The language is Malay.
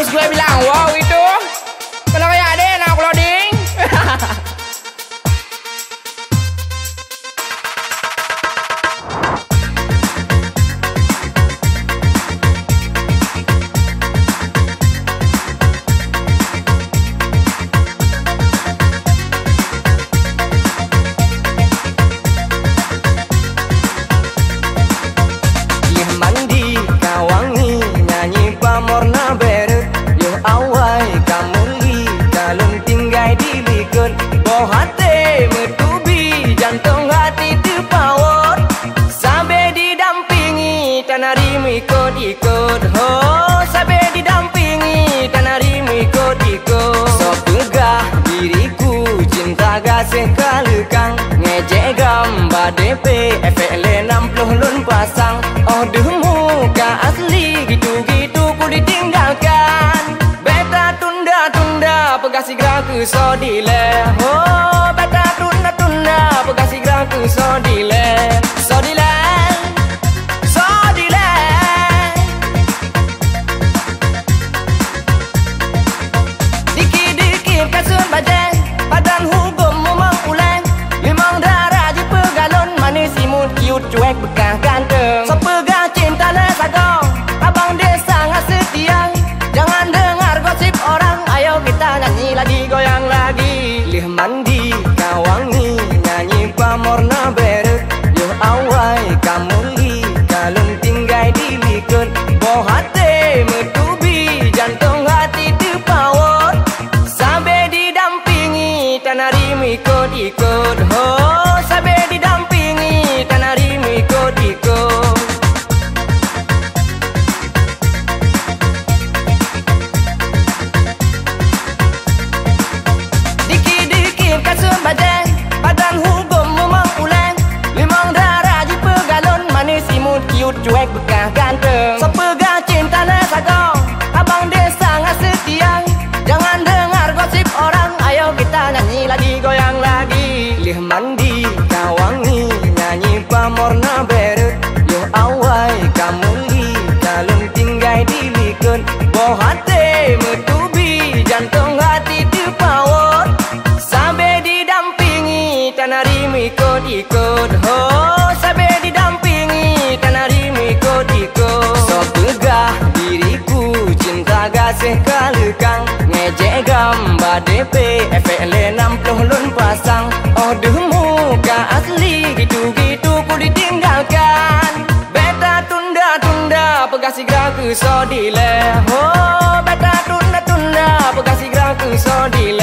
Vamos, Guilherme, lá, uau! Cinta kasih kalukang Ngejek gambar DP Efek le 60 lun pasang. Oh demu ka asli Gitu-gitu ku ditinggalkan. Beta tunda-tunda Pegah si geraku so dile Nyanyi lagi goyang lagi Lih mandi kawangi Nyanyi pamorna berek cuek bekah ganteng. Sepegah cinta nesagong Abang dia sangat setia Jangan dengar gosip orang. Ayo kita nyanyi lagi goyang lagi. Lih mandi kawangi Nyanyi pamorna berut Yo awai kamu li Kalun tinggai di likun. Boh hati metubi Jantung hati dipawot Sampai didampingi Tanari mikot-ikot Oh sampai kasih kalukang Ngejek gambar DP Efek le enam puluh lun pasang Oh duh muka asli Gitu-gitu ku ditinggalkan Beta tunda-tunda Pegasi gerak so dile Oh beta tunda-tunda Pegasi gerak so dile